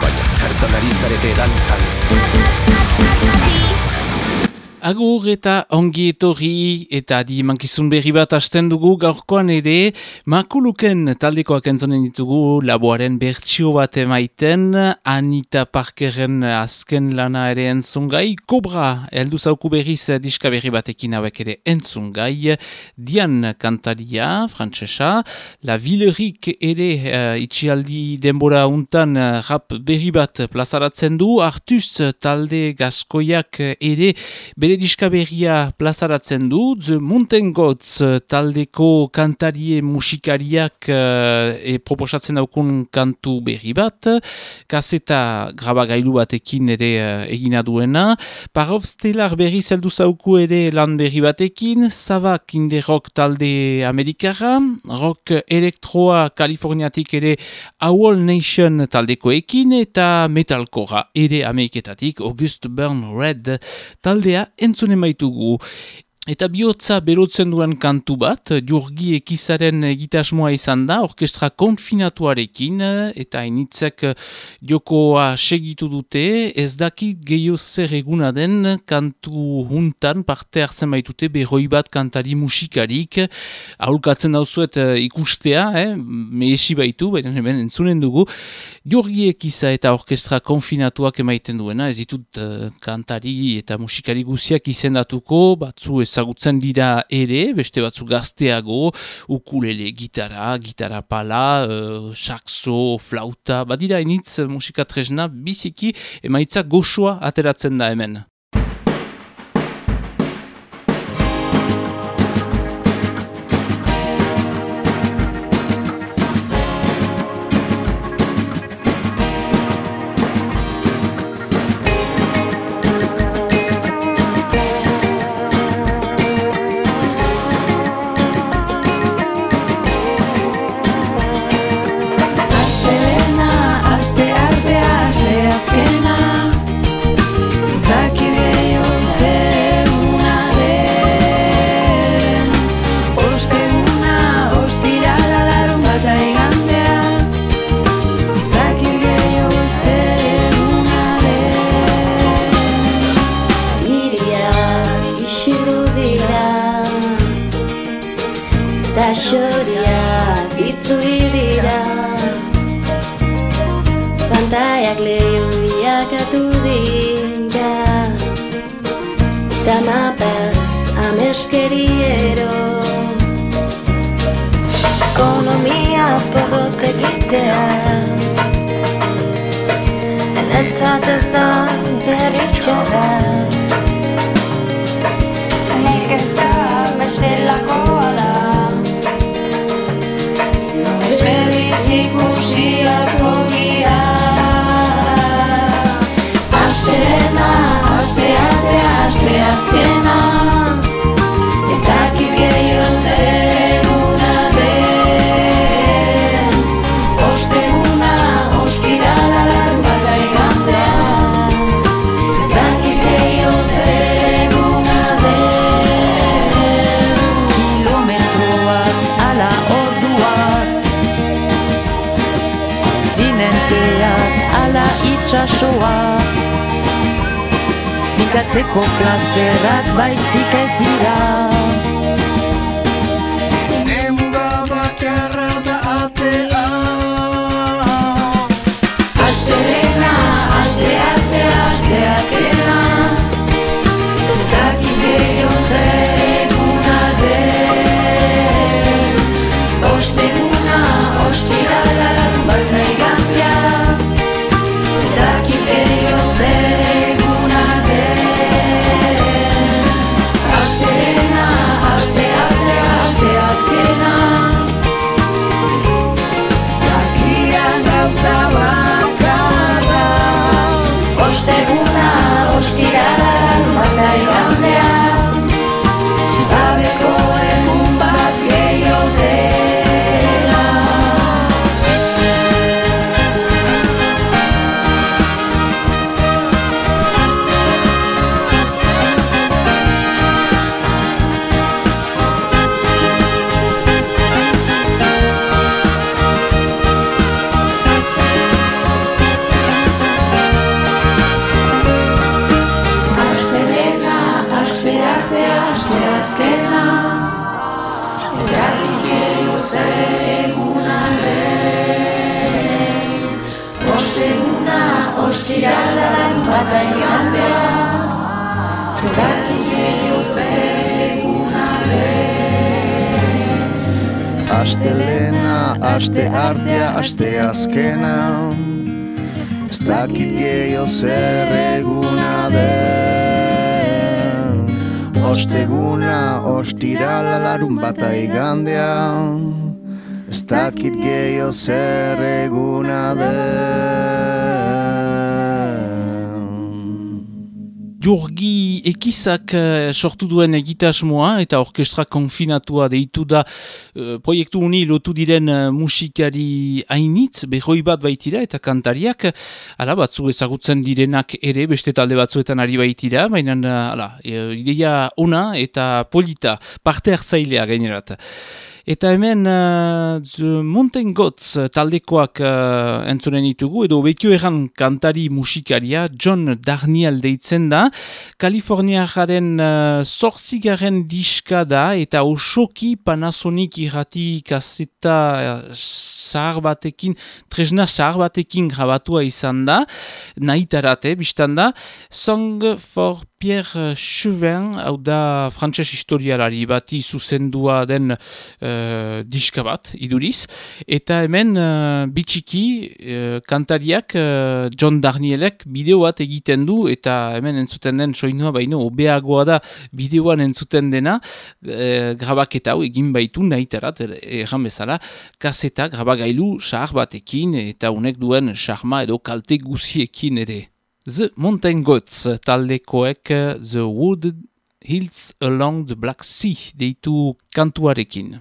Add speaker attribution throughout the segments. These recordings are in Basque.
Speaker 1: Vaya cerdo nariz de dancing.
Speaker 2: Agur eta ongi etorri eta di mankizun berri bat hasten dugu gaurkoan ere. Makuluken taldekoak entzonen ditugu laboaren bertsio bat emaiten. Anita Parkeren azken lana ere entzungai. Kobra heldu zauku berriz diska berri batekin hauek ere entzungai. Dian kantaria, frantsesa. La Villerik ere uh, itxialdi denbora untan uh, rap berri bat plazaratzen du. Artuz talde gaskoiak ere bere diska berria plazaratzen du, The Mountain Gods eh, taldeko kantarie musikariak uh, e proposatzen daukun kantu berri bat, kaseta grabagailu batekin ere uh, egina duena, Parov Stellar berri zeldu zauku ere lan berri batekin, Savak inde rock talde amerikara, rock elektroa Kaliforniatik ere Owl Nation taldekoekin, eta metalkora ere ameriketatik August Burn Red taldea entzunen baitugu. Eta bihotza berotzen duen kantu bat, jurgi ekizaren gitasmoa izan da, orkestra konfinatuarekin, eta initzek jokoa segitu dute, ez dakit gehiago zer eguna den kantu huntan parte hartzen baitute berroi bat kantari musikarik, aholkatzen dauzuet ikustea, eh? mehesi baitu, baina hemen entzunen dugu, jurgi ekiza eta orkestra konfinatuak emaiten duena, ez ditut uh, kantari eta musikari guziak izendatuko, batzu ez ezagutzen dira ere, beste batzu gazteago, ukulele, gitara, gitara pala, uh, saxo, flauta, badira initz musika tresna biziki emaitza goxoa ateratzen da hemen.
Speaker 3: Ikatzeko plazerrak baizik ez dira aste
Speaker 4: artea, aste azkena. Ez dakit gehiago zer eguna den. Osteguna, ostirala larun bat aigandea Ez dakit gehiago zer eguna den
Speaker 2: Jurgi ekizak eh, sortu duen egitasmoa eta orkestra konfinatua deitu da eh, proiektu uni lotu diren eh, musikari hainitz, behoi bat baitira eta kantariak, ala batzu ezagutzen direnak ere, beste talde batzuetan ari baitira, baina ala, ideia ona eta polita, parte hartzailea gainerat. Eta hemen uh, Mountain Goats taldekoak uh, entzunen ditugu, edo betio erran kantari musikaria John Darniel deitzen da. Kaliforniaren uh, zorzigaren diska da, eta osoki Panasonic irrati kaseta uh, zahar batekin, tresna zahar batekin grabatua izan da, nahitarate, biztan da, Song for Pierre Chauvin, hau da frantses historialari bati zuzendua den uh, diska bat, iduriz, eta hemen uh, bitxiki uh, kantariak uh, John Darnielek bideo bat egiten du, eta hemen entzuten den soinua baino, obeagoa da bideoan entzuten dena, uh, grabaketa hau egin baitu nahitarat, erran bezala, kaseta grabagailu sahar batekin, eta honek duen charma edo kalte guziekin ere. The Mountain Goats taldekoek The Wood Hills Along the Black Sea deitu kantuarekin.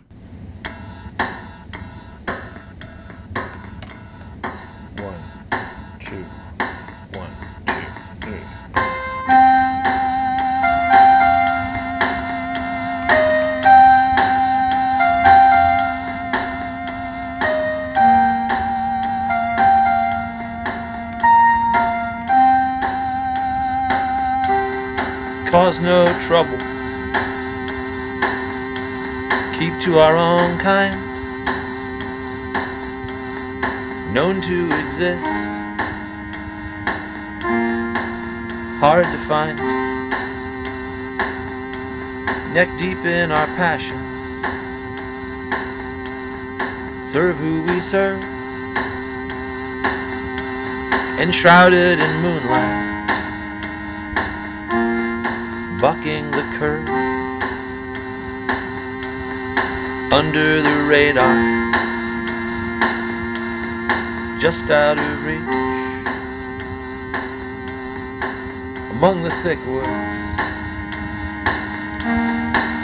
Speaker 5: Our own kind known to exist. Hard to find. Neck deep in our passions. Serve who we serve. Enshrouded in moonlight. Bucking the curve. Under the radar just out of reach. Among the thick woods,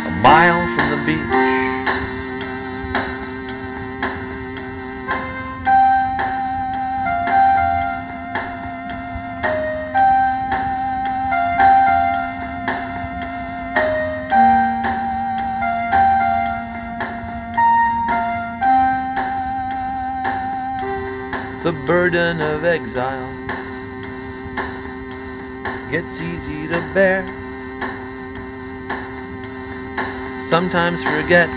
Speaker 5: a mile from the beach. Burden of exile gets easy to bear. Sometimes forget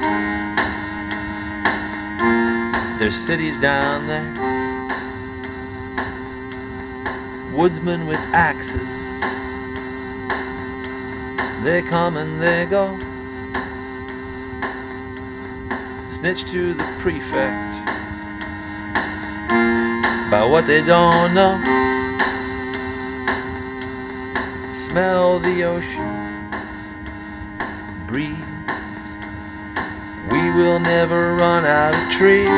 Speaker 5: there's cities down there, woodsmen with axes. They come and they go. Snitch to the prefect about what they don't know. Smell the ocean, breeze. We will never run out of trees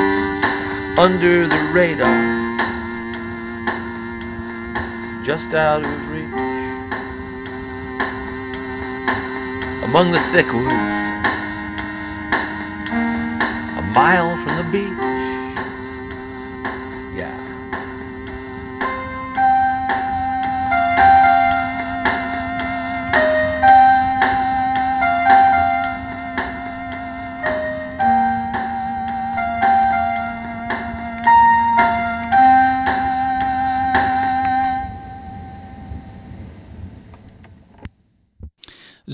Speaker 5: under the radar, just out of reach. Among the thick woods, a mile from the beach.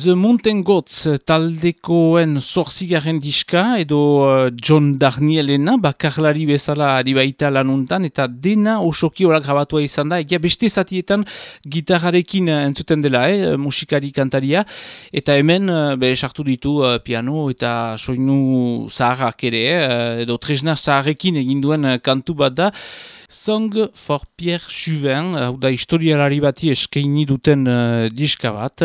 Speaker 2: The Mountain Goats taldekoen zorzigarren diska edo uh, John Darnielena bakarlari bezala ari baita lanuntan eta dena osoki horak grabatua izan da. Egia beste zatietan gitarrarekin entzuten dela, eh, musikari kantaria. Eta hemen uh, be sartu ditu uh, piano eta soinu zaharrak ere eh, edo tresna zaharrekin eginduen kantu bat da Song for Pierre Juvin, hau da historialari bati eskaini duten uh, diska bat,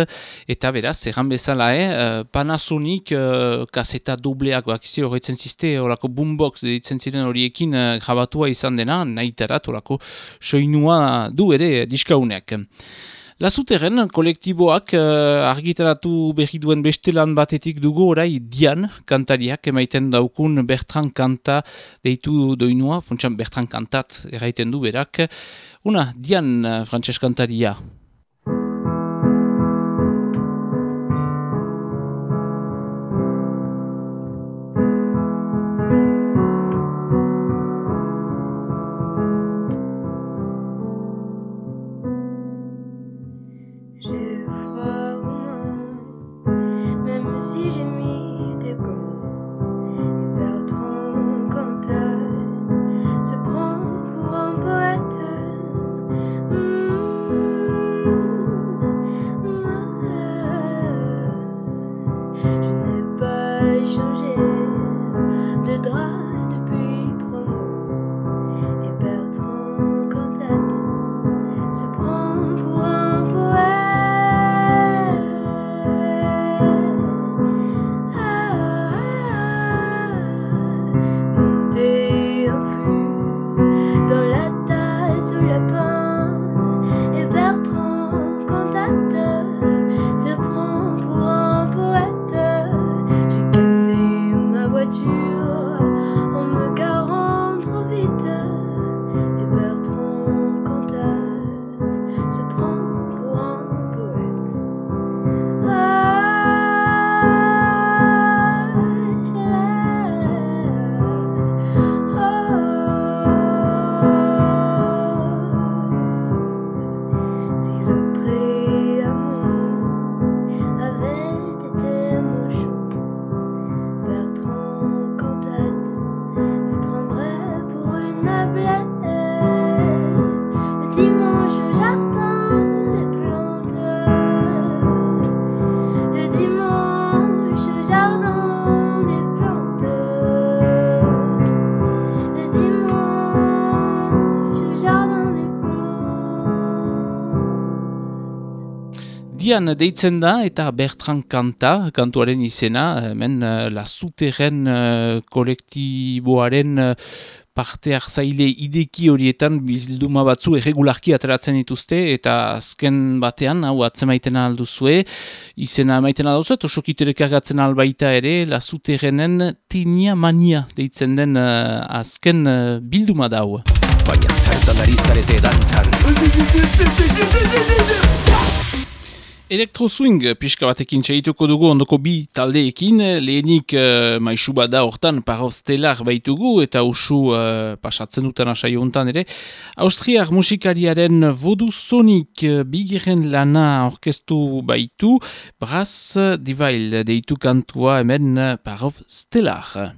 Speaker 2: eta beraz, erran bezala, eh, Panasonic uh, kaseta dobleak bakizi horretzen ziste, horako boombox ditzen ziren horiekin uh, grabatua izan dena, nahi horako soinua du ere diska unek. Lazuteren kolektiboak uh, argitaratu berri duen beste lan batetik dugu orai Dian kantariak emaiten daukun Bertrand Kanta deitu doinua, funtsan Bertrand Kantat erraiten du berak. Una, Dian, uh, Frantses kantaria. Bian deitzen da eta Bertrand Kanta, kantuaren izena, hemen uh, la suteren uh, kolektiboaren uh, parte hartzaile ideki horietan bilduma batzu erregularki ateratzen dituzte eta azken batean, hau atzemaiten alduzue, izena maiten alduzue, tosokiterek agatzen albaita ere, la suterenen tinia mania deitzen den uh, azken uh, bilduma dau.
Speaker 1: Baina zertan ari zarete dantzan.
Speaker 2: Elektro swing pixka batekin txaituko dugu ondoko bi taldeekin, lehenik uh, maisu bada hortan parostelar baitugu eta usu uh, pasatzen duten asai hontan ere. Austriak musikariaren vodu sonik uh, bigiren lana orkestu baitu, braz divail deitu kantua hemen uh, parostelar.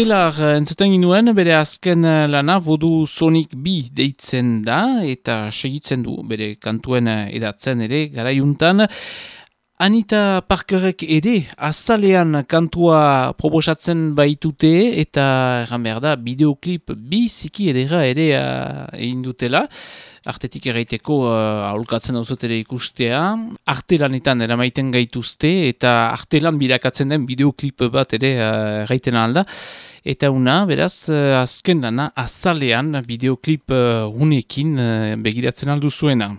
Speaker 6: Barov Stellar eh, entzuten ginuen, bere azken eh, lana Vodu Sonic B deitzen da, eta segitzen du, bere kantuen eh, edatzen ere, garaiuntan. Anita Parkerek ere azalean kantua proposatzen baitute eta erran behar da bideoklip bi ziki edera ere egin dutela. Artetik erraiteko uh, aholkatzen ere ikustea. Artelanetan eramaiten gaituzte eta artelan bidakatzen den bideoklip bat ere uh, erraiten alda. Eta una, beraz, uh, azken dana azalean bideoklip uh, unekin uh, begiratzen aldu zuena.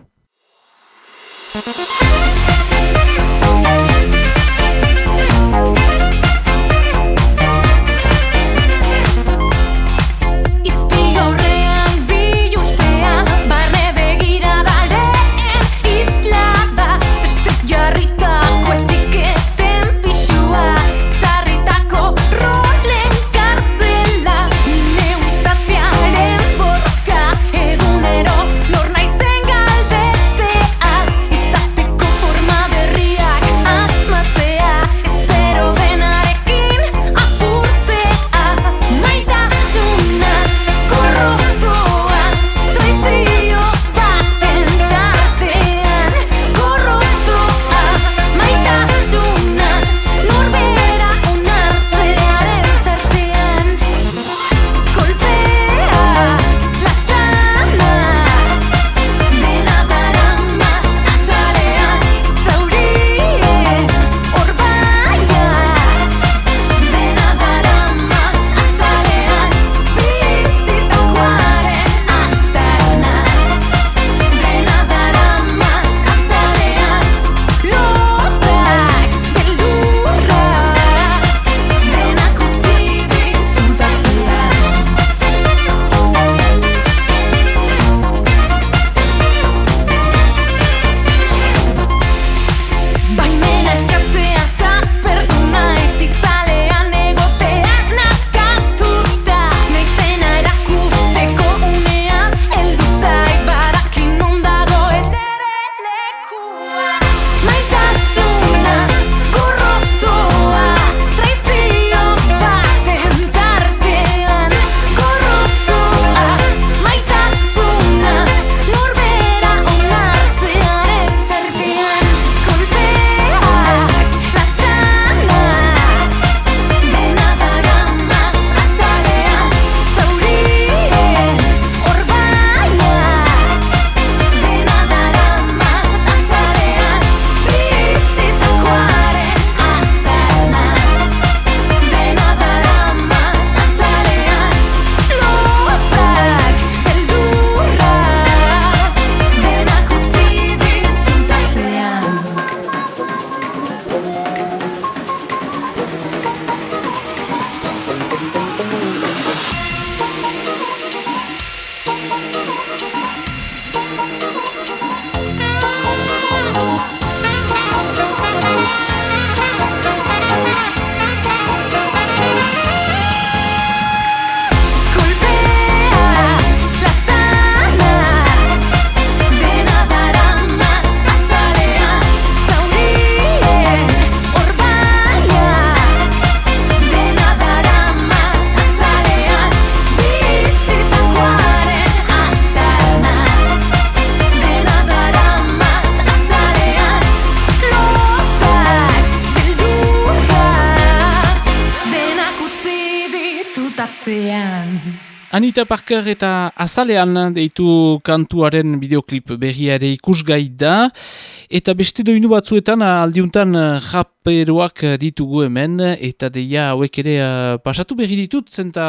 Speaker 6: Parker eta azalean deitu kantuaren videoklip berriare ikusgai da. Eta beste doinu batzuetan aldiuntan raperoak ditugu hemen. Eta deia hauek ere uh, pasatu berri ditut zenta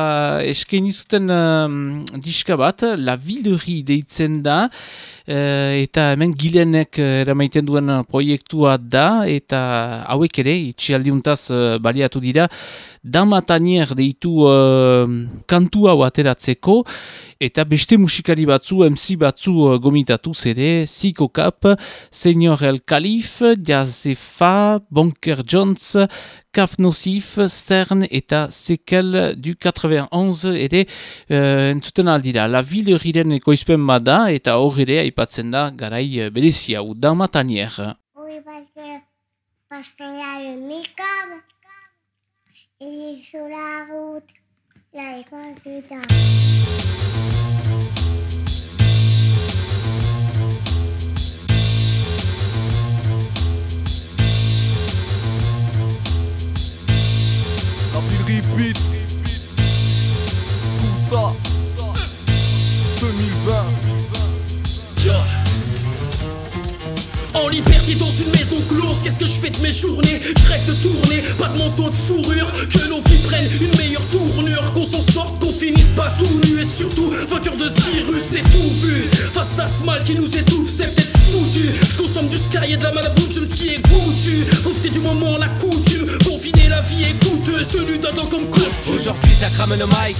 Speaker 6: eskaini zuten uh, diska bat. La Villerie deitzen da. Uh, eta hemen gilenek eramaiten duen proiektua da. Eta hauek ere itxialdiuntaz uh, baliatu dira damatanier deitu uh, kantu hau ateratzeko, eta beste musikari batzu, MC batzu uh, gomitatu zede, Ziko Kap, Senior El Kalif, Jazefa, Bonker Jones, Kaf Nosif, Cern eta Sekel du 91 ere uh, entzuten aldira. La ville riren ekoizpen bada eta hor ere aipatzen da garai uh, berezia, damatanier. Oui, parce que, parce que y a le
Speaker 7: Et sur la route, temps.
Speaker 1: La ville repeat. Tout ça. 2020
Speaker 8: En liberté dans une maison close, qu'est-ce que je fais de mes journées? Je rêve de tourner, pas de manteau de fourrure. Que nos vies prennent une meilleure tournure. Qu'on s'en sorte, qu'on finisse pas tout nu. Et surtout, vainqueur de ce virus, c'est tout vu. Face à ce mal qui nous étouffe, c'est peut-être foutu. Je consomme du sky et de la malabouffe, j'aime ce qui est goûtu Profiter du moment, la coutume. Confiner la vie est coûteuse, tenue d'Adam comme costume
Speaker 1: Aujourd'hui ça crame le mic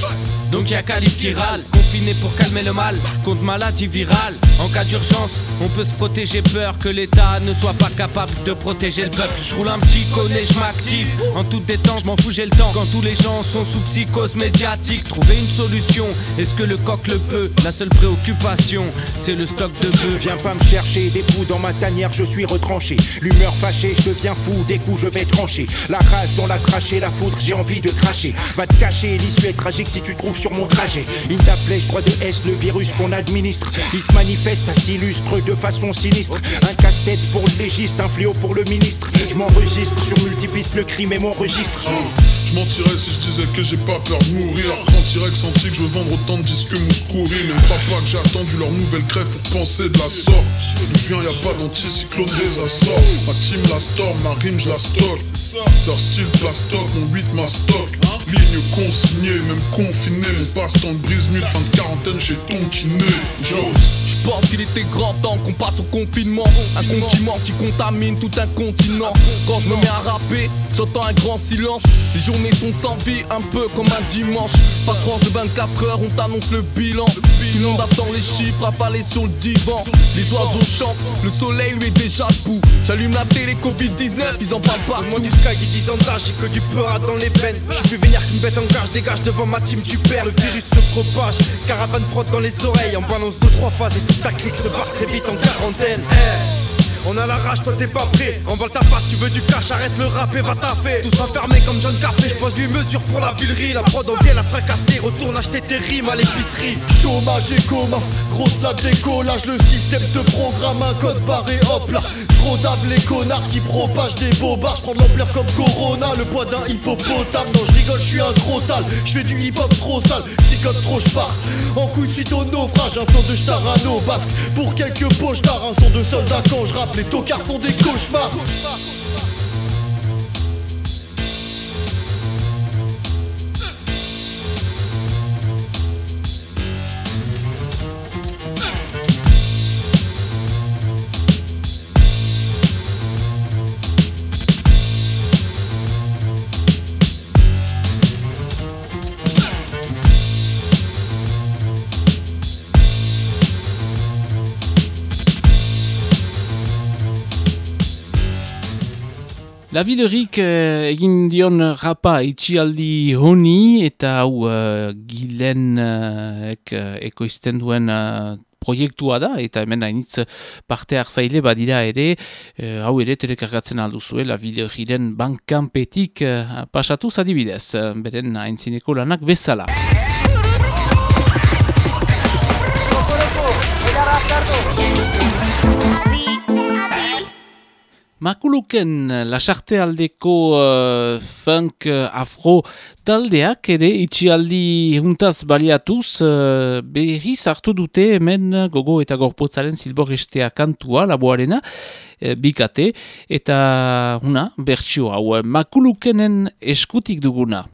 Speaker 1: Donc y'a Calif qui râle. Confiné pour calmer le mal Contre maladie virale. En cas d'urgence on peut se frotter J'ai peur que l'État ne soit pas capable de protéger le peuple. Je roule un petit connais, je m'active En toute détente je m'en fous j'ai le temps. Quand tous les gens sont sous psychose médiatique Trouver une solution Est-ce que le coq le peut? La seule préoccupation c'est le stock de bœufs.
Speaker 9: Viens pas me chercher des poux dans ma tanière, je suis retranché. L'humeur fâchée, je deviens fou, des coups je vais trancher. La rage la trachée, la foudre, j'ai envie de cracher. Va te cacher, l'issue est tragique si tu te trouves sur mon trajet. In ta flèche, droit de S, le virus qu'on administre. Il se manifeste à s'illustre de façon sinistre. Un casse-tête pour le légiste, un fléau pour le ministre. Je m'enregistre sur multipiste, le crime est mon registre.
Speaker 10: Je mentirais si je disais que j'ai pas peur de mourir. Quand T-Rex que je veux vendre autant de disques que Mouskouri. Mais ne crois pas que j'ai attendu leur nouvelle crève pour penser de la sorte. D'où je viens, y'a pas d'anticyclone des assorts. Ma team la storm, ma rime je la stocke. Leur style plastoc, mon 8 ma stock. Ligne consignée, même confiné. Mon passe-temps de brise-mule, fin de quarantaine chez ton kiné. Joe.
Speaker 1: Je pense qu'il était grand temps qu'on passe au confinement. Un continent qui contamine tout un continent. Quand je me mets à rapper, j'entends un grand silence. Les journées sont sans vie, un peu comme un dimanche. Pas tranche de 24 heures, on t'annonce le bilan. Tout le monde attend les chiffres affalés sur le divan. Les oiseaux chantent, le soleil lui est déjà debout. J'allume la télé Covid-19, ils en parlent
Speaker 11: Moi du sky du 10 ans d'âge, j'ai que du peur dans les veines. Je suis vénère qu'une bête en gage, dégage devant ma team tu perds. Le virus se propage, caravane prod dans les oreilles. En balance deux trois phases et ta clique se barre très vite en quarantaine Eh, on a la rage, toi t'es pas prêt. Remballe ta face, tu veux du cash, arrête le rap et va taffer. Tous enfermés comme John Carpé, je pose une mesure pour la villerie. La prod, on vient la fracasser, retourne acheter tes rimes à l'épicerie. Chômage et coma, grosse la décollage, le système te programme un code barré, hop là. Je rodave les connards qui propagent des bobards. Je prends de l'ampleur comme Corona, le poids d'un hippopotame. Non, je rigole, je suis un crotal. Je fais du hip hop trop sale, psychote trop je pars. En couille suite au naufrage, un flanc de starano basque. Pour quelques poches d'art, un son de soldat quand je rappe. Les tocards font des cauchemars.
Speaker 2: La Villerik eh, egin dion rapa itxialdi honi eta hau uh, gilen uh, ek, uh, ekoizten duen uh, proiektua da eta hemen hainitz parte hartzaile badira ere uh, hau ere telekargatzen alduzue La Villeriren bankanpetik uh, pasatuz adibidez, uh, beren haintzineko lanak bezala. Makuluken lasarte aldeko uh, funk uh, afro taldeak ere itxialdi juntaz baliatuz uh, berriz hartu dute hemen gogo eta gorpotzaren zilborrestea kantua laboarena uh, bikate eta una bertsio hau Makulukenen eskutik duguna.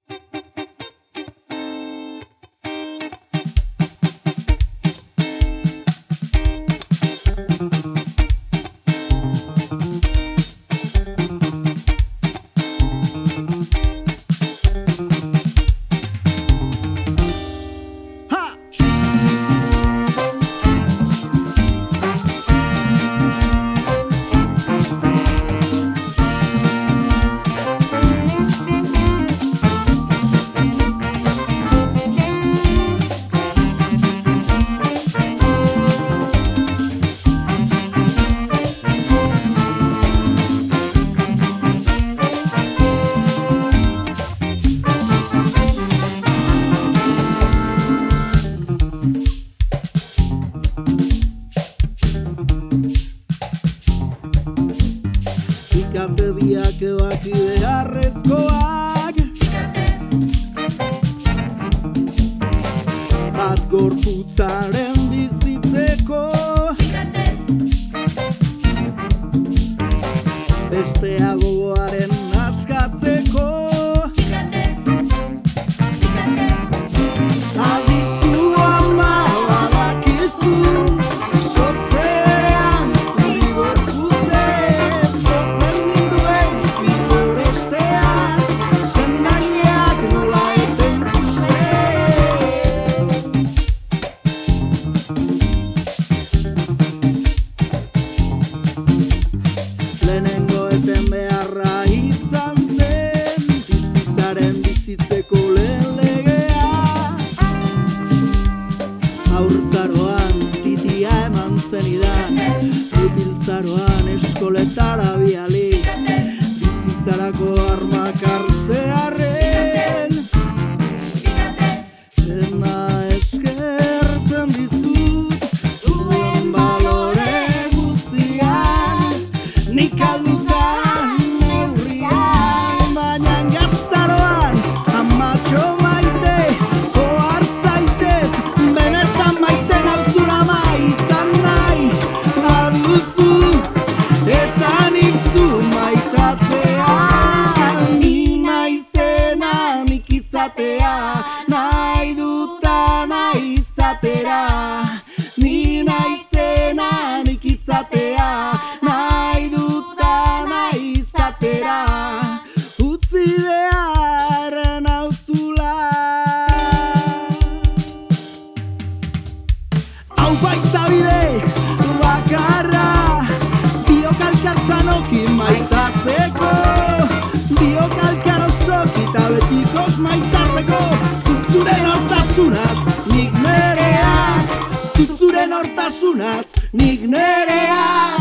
Speaker 12: Betikoz maitatzeko Zuzuren hortasunaz nik nereak Zuzuren hortasunaz nik nereak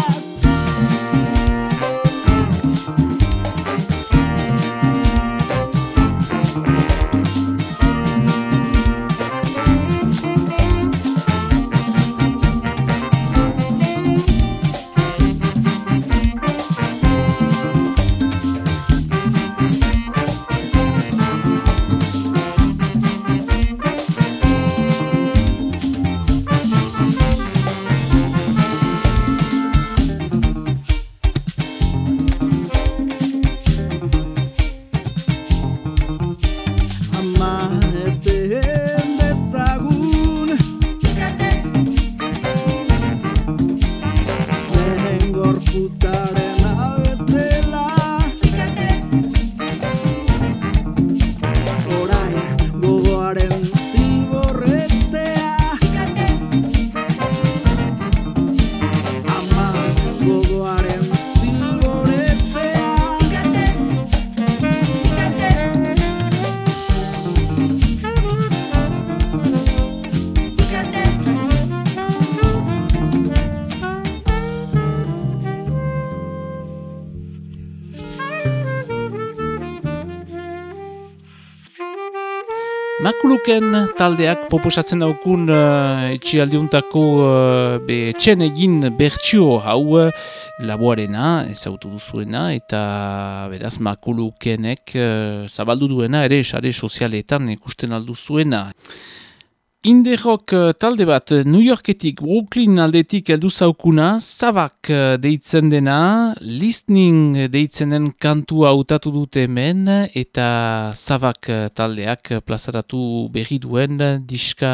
Speaker 2: Makuluken taldeak proposatzen daukun uh, etxialdiuntako uh, be etxen egin bertsio hau uh, laboarena, ezautu duzuena, eta beraz makulukenek uh, zabaldu duena ere sare sozialetan ikusten aldu zuena. Indie rock eh, talde bat eh, New Yorketik, Brooklyn aldetik heldu zaukuna, Zabak eh, deitzen dena, Listening deitzen den kantua hautatu dute hemen, eta Zabak taldeak plazaratu berri duen diska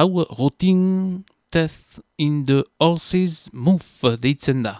Speaker 2: hau Rotting Test in the Horses Move deitzen da.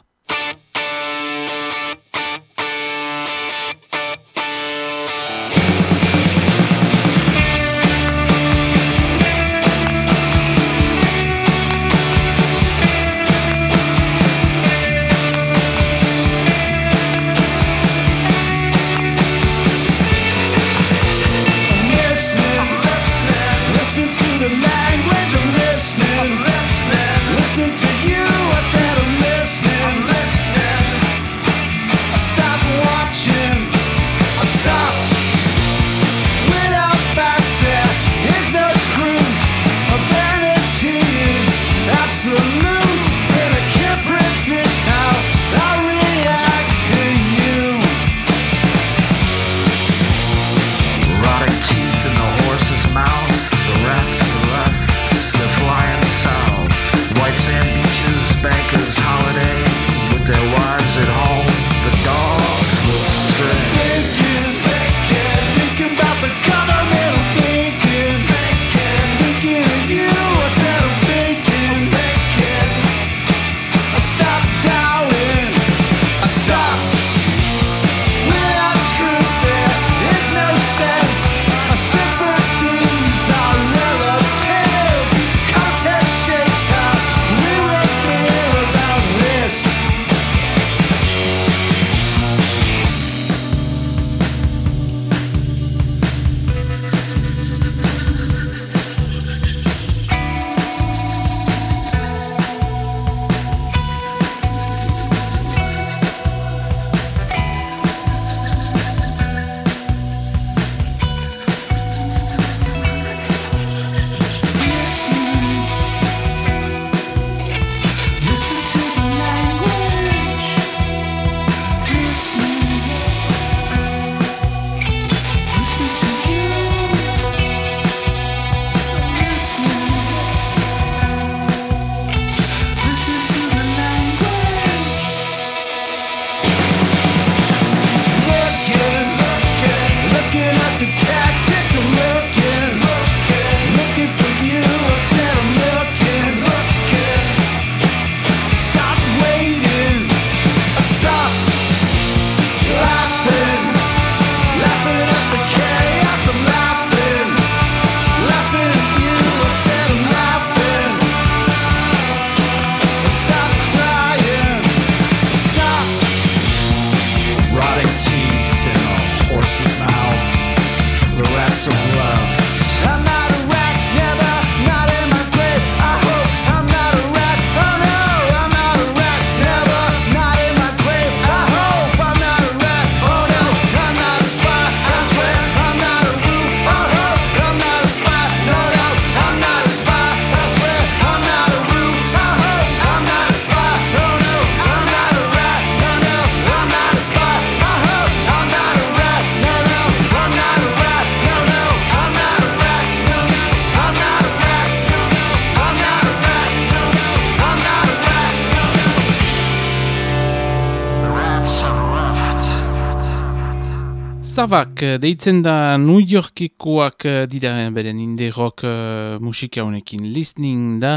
Speaker 13: Savak, deitzen da New Yorkikoak dira beren indie rock uh, musika honekin listening da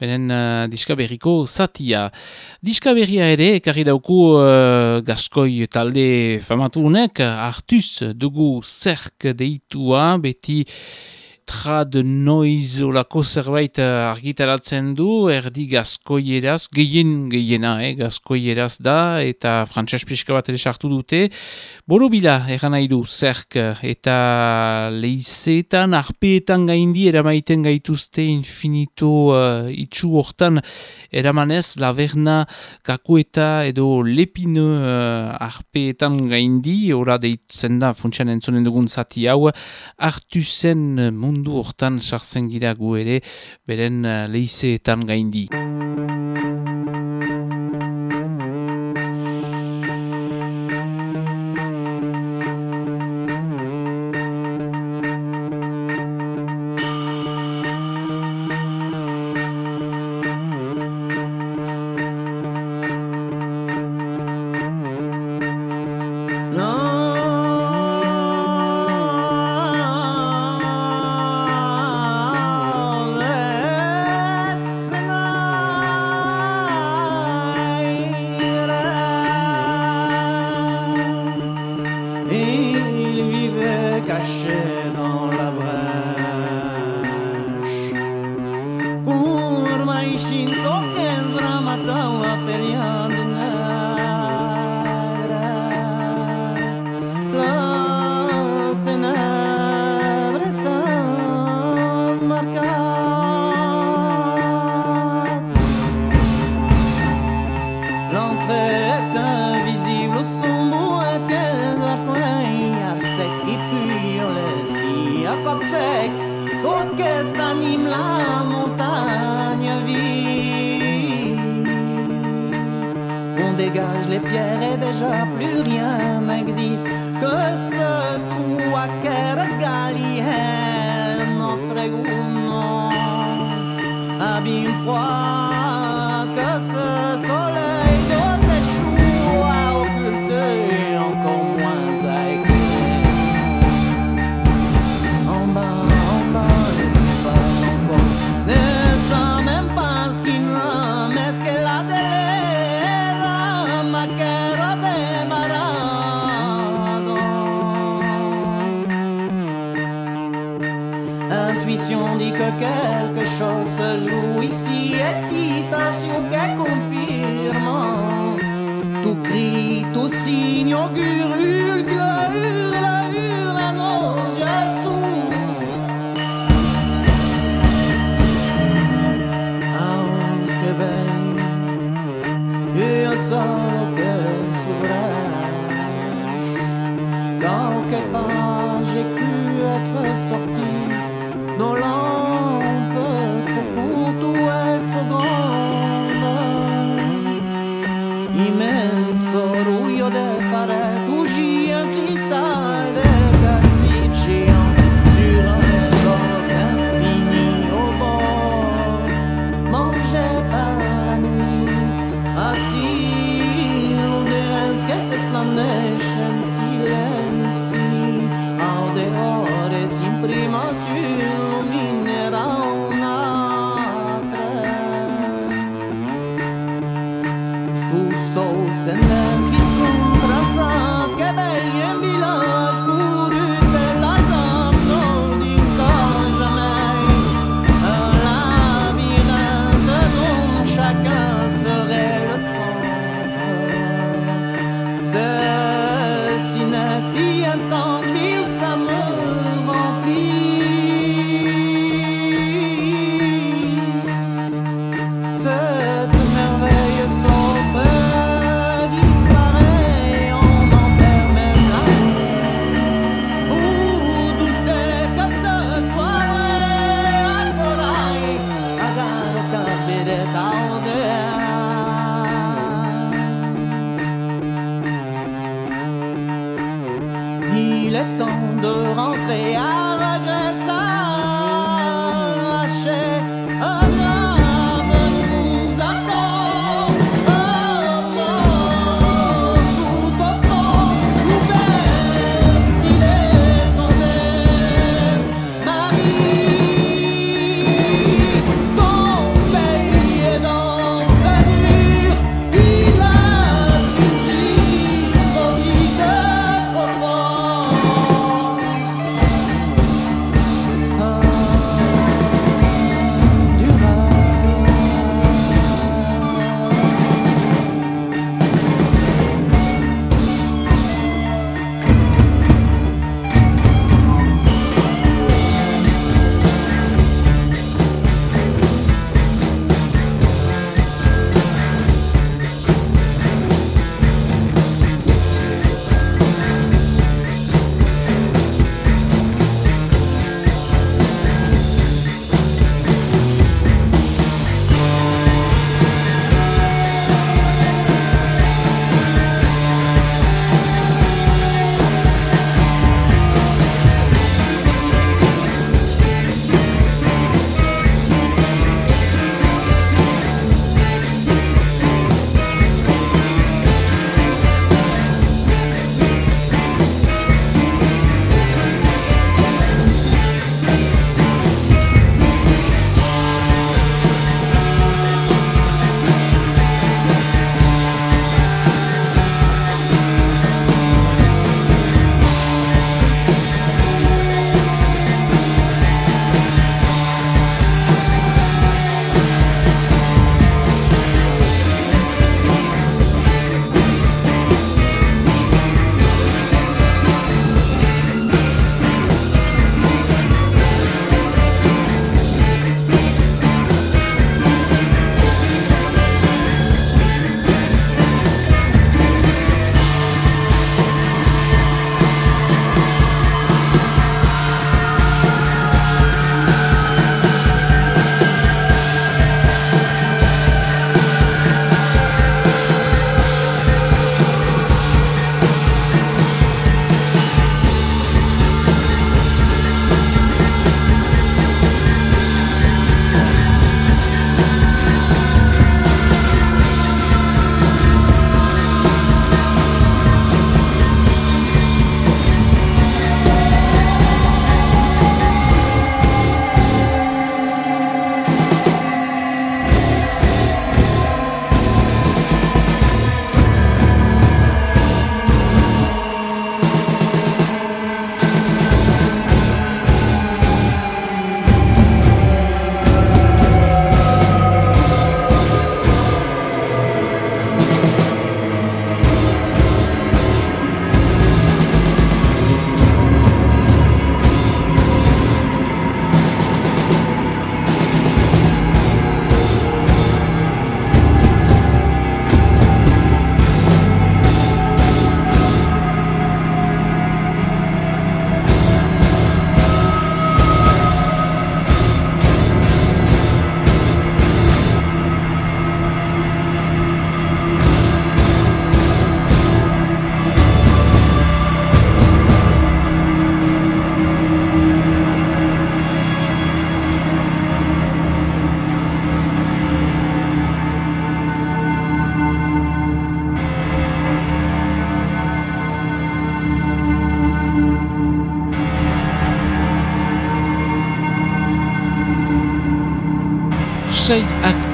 Speaker 13: beren uh, diska berriko satia. Diska berria ere, ekarri dauku uh, gaskoi talde famatu honek, Artus dugu zerk deitua, beti trad noiz olako zerbait eh, argitaratzen du, erdi gazkoieraz, gehien gehiena, eh, gazkoieraz da, eta frantses pixka bat ere sartu dute. Borobila, eran nahi du, zerk, eta leizeetan, arpeetan gaindi, eramaiten gaituzte infinito uh, itxu hortan, eramanez, laverna, kakueta edo lepine uh, arpeetan gaindi, ora deitzen da, funtsian entzonen dugun zati hau, hartu zen mundu mundu hortan sartzen gira gu ere, beren uh, leizeetan gaindi.
Speaker 2: prima si na un'altra. Su sol se ne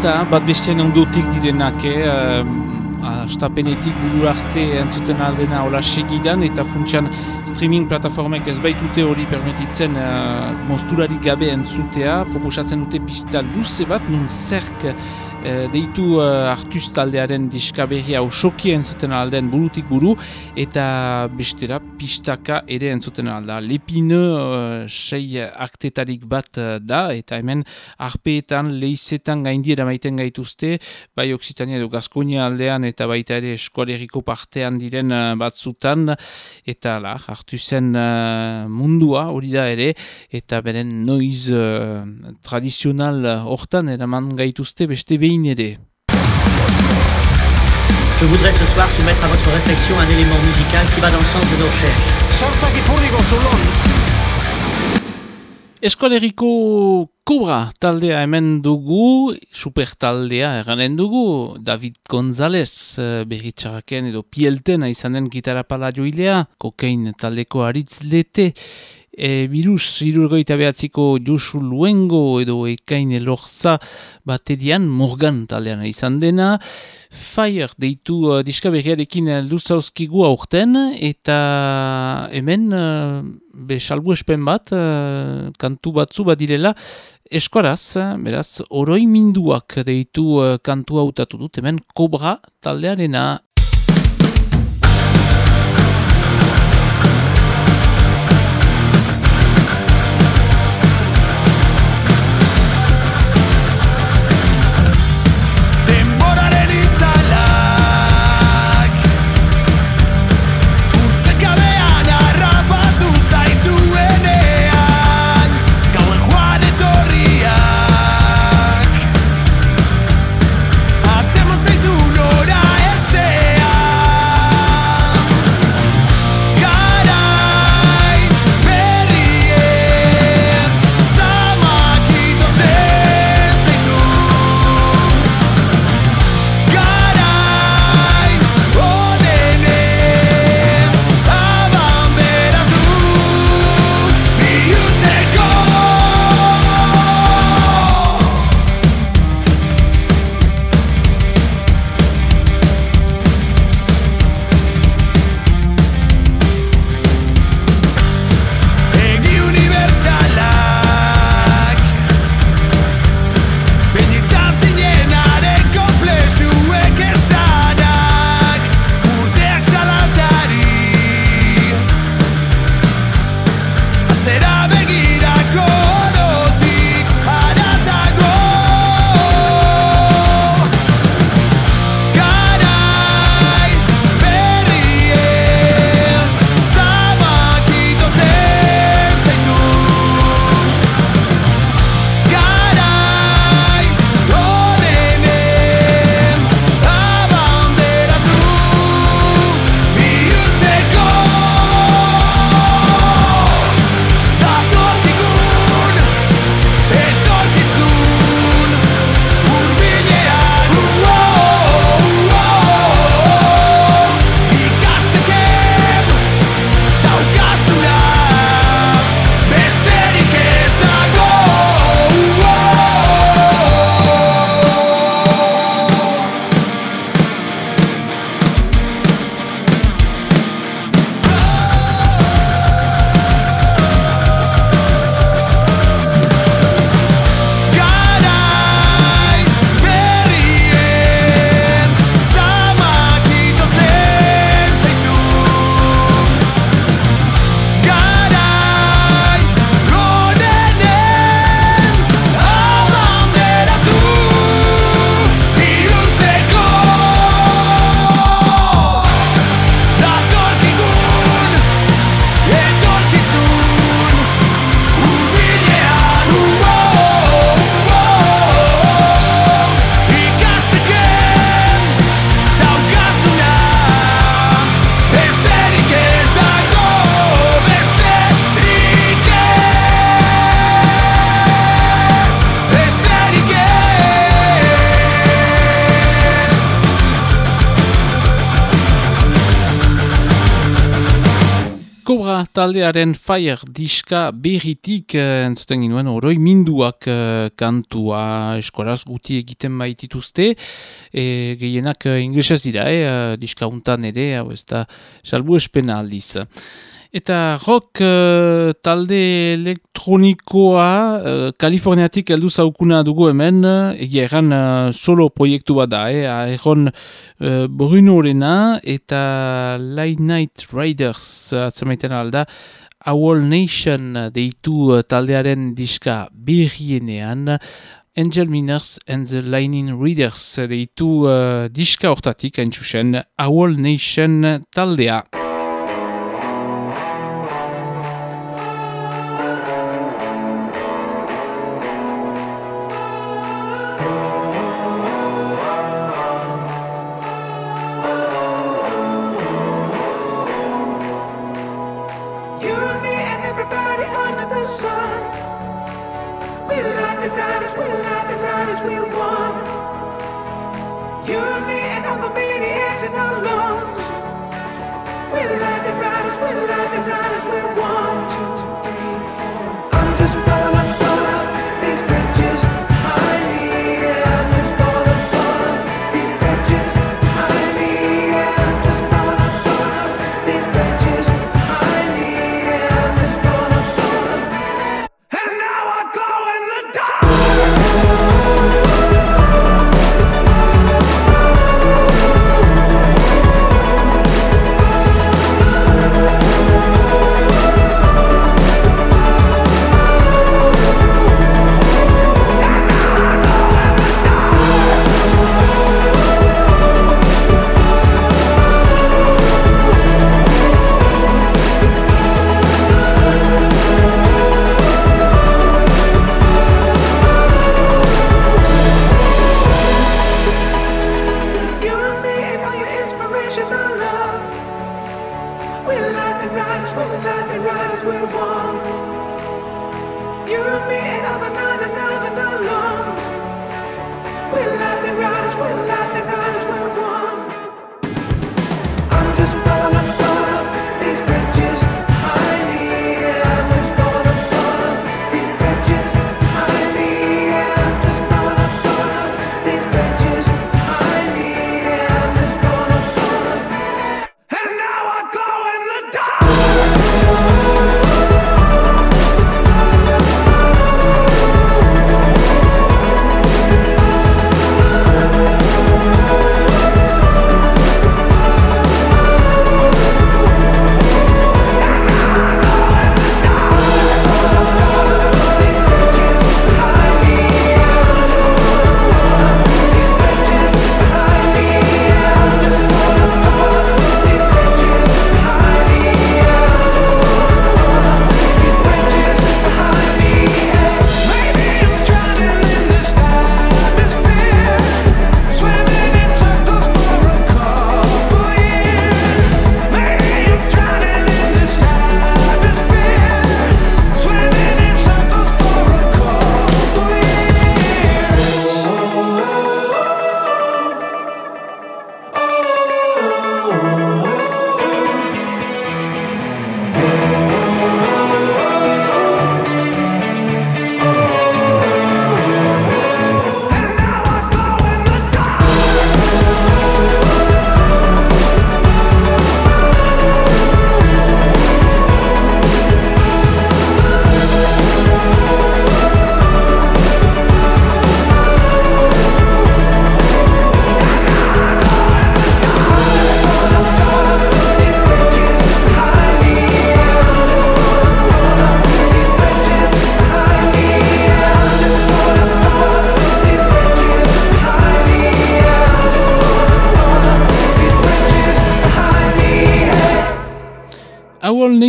Speaker 2: akta, bat bestean ondotik direnak, eh, astapenetik buru arte entzuten aldena hola segidan eta funtsian streaming plataformek ez baitute hori permititzen uh, mosturarik gabe entzutea, proposatzen dute pista luze bat, nun zerk Eh, deitu uh, artuz taldearen diskaberria osoki entzuten alden burutik buru eta bestera pistaka ere entzuten alda. Lepine uh, sei aktetarik bat da eta hemen arpeetan, lehizetan gaindiera maiten gaituzte, bai Oksitania edo Gaskonia aldean eta baita ere eskualeriko partean diren batzutan eta la, artuzen uh, mundua hori da ere eta beren noiz uh, tradizional hortan eraman gaituzte beste behin Je
Speaker 14: voudrais ce soir soumettre à votre réflexion un élément musical qui va dans le sens de nos recherches.
Speaker 2: Eskoleriko Kobra taldea hemen dugu, super taldea eranen dugu, David González eh, berritxaraken edo pieltena izanen gitarra pala joilea, kokain taldeko aritz lete, e, birus irurgoita behatziko Josu Luengo edo ekain elorza baterian Morgan taldean izan dena. Fire deitu uh, diskaberriarekin zauzkigu aurten eta hemen uh, be salbu espen bat uh, kantu batzu badirela eskoraz, beraz, oroi minduak deitu uh, kantu hautatu dut hemen kobra taldearena Kobra taldearen Fire diska berritik uh, entzuten ginuen oroi minduak uh, kantua eskoraz guti egiten baitituzte e, gehienak uh, inglesez dira, eh, diska untan ere, hau ez da salbu espena aldiz. Eta rock uh, talde elektronikoa uh, Kaliforniatik heldu zaukuna dugu hemen, egia erran uh, solo proiektu bat da, eh? erron uh, Bruno Rena eta Light Night Riders atzamaiten alda, Our Nation deitu taldearen diska berrienean, Angel Miners and the Lightning Readers deitu uh, diska hortatik, hain Our Nation taldea. we're We're lightning riders, we're lightning riders, we're one.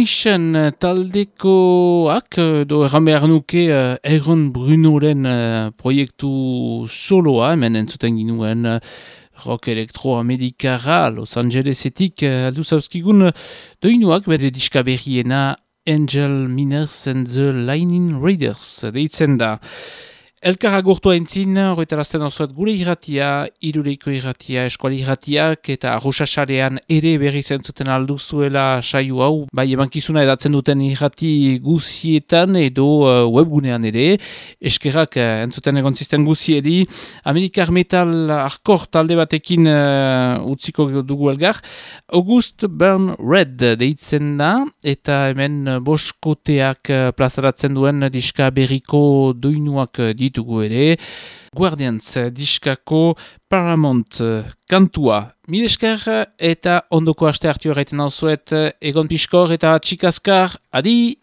Speaker 2: Nation taldekoak, do erran behar nuke uh, Egon Brunoren uh, proiektu soloa, hemen entzuten ginuen uh, rock elektro-amerikara Los Angelesetik uh, aldu zauzkigun doinuak bere diska berriena Angel Miners and the Lightning Raiders deitzen da. Elkar agurtua entzin, horretarazten osoet gure irratia, iruleiko irratia, eskuali irratiak eta arruxasarean ere berri zentzuten alduzuela saio hau, bai emankizuna edatzen duten irrati guzietan edo uh, webgunean ere, eskerrak uh, entzuten egon zisten guziedi, Amerikar Metal arkor talde batekin uh, utziko dugu elgar, August Burn Red deitzen da, eta hemen boskoteak plazaratzen duen diska berriko doinuak ditu ditugu ere. Guardians diskako Paramount kantua mil esker eta ondoko aste hartu erraiten hau zuet egon piskor eta txikaskar adi!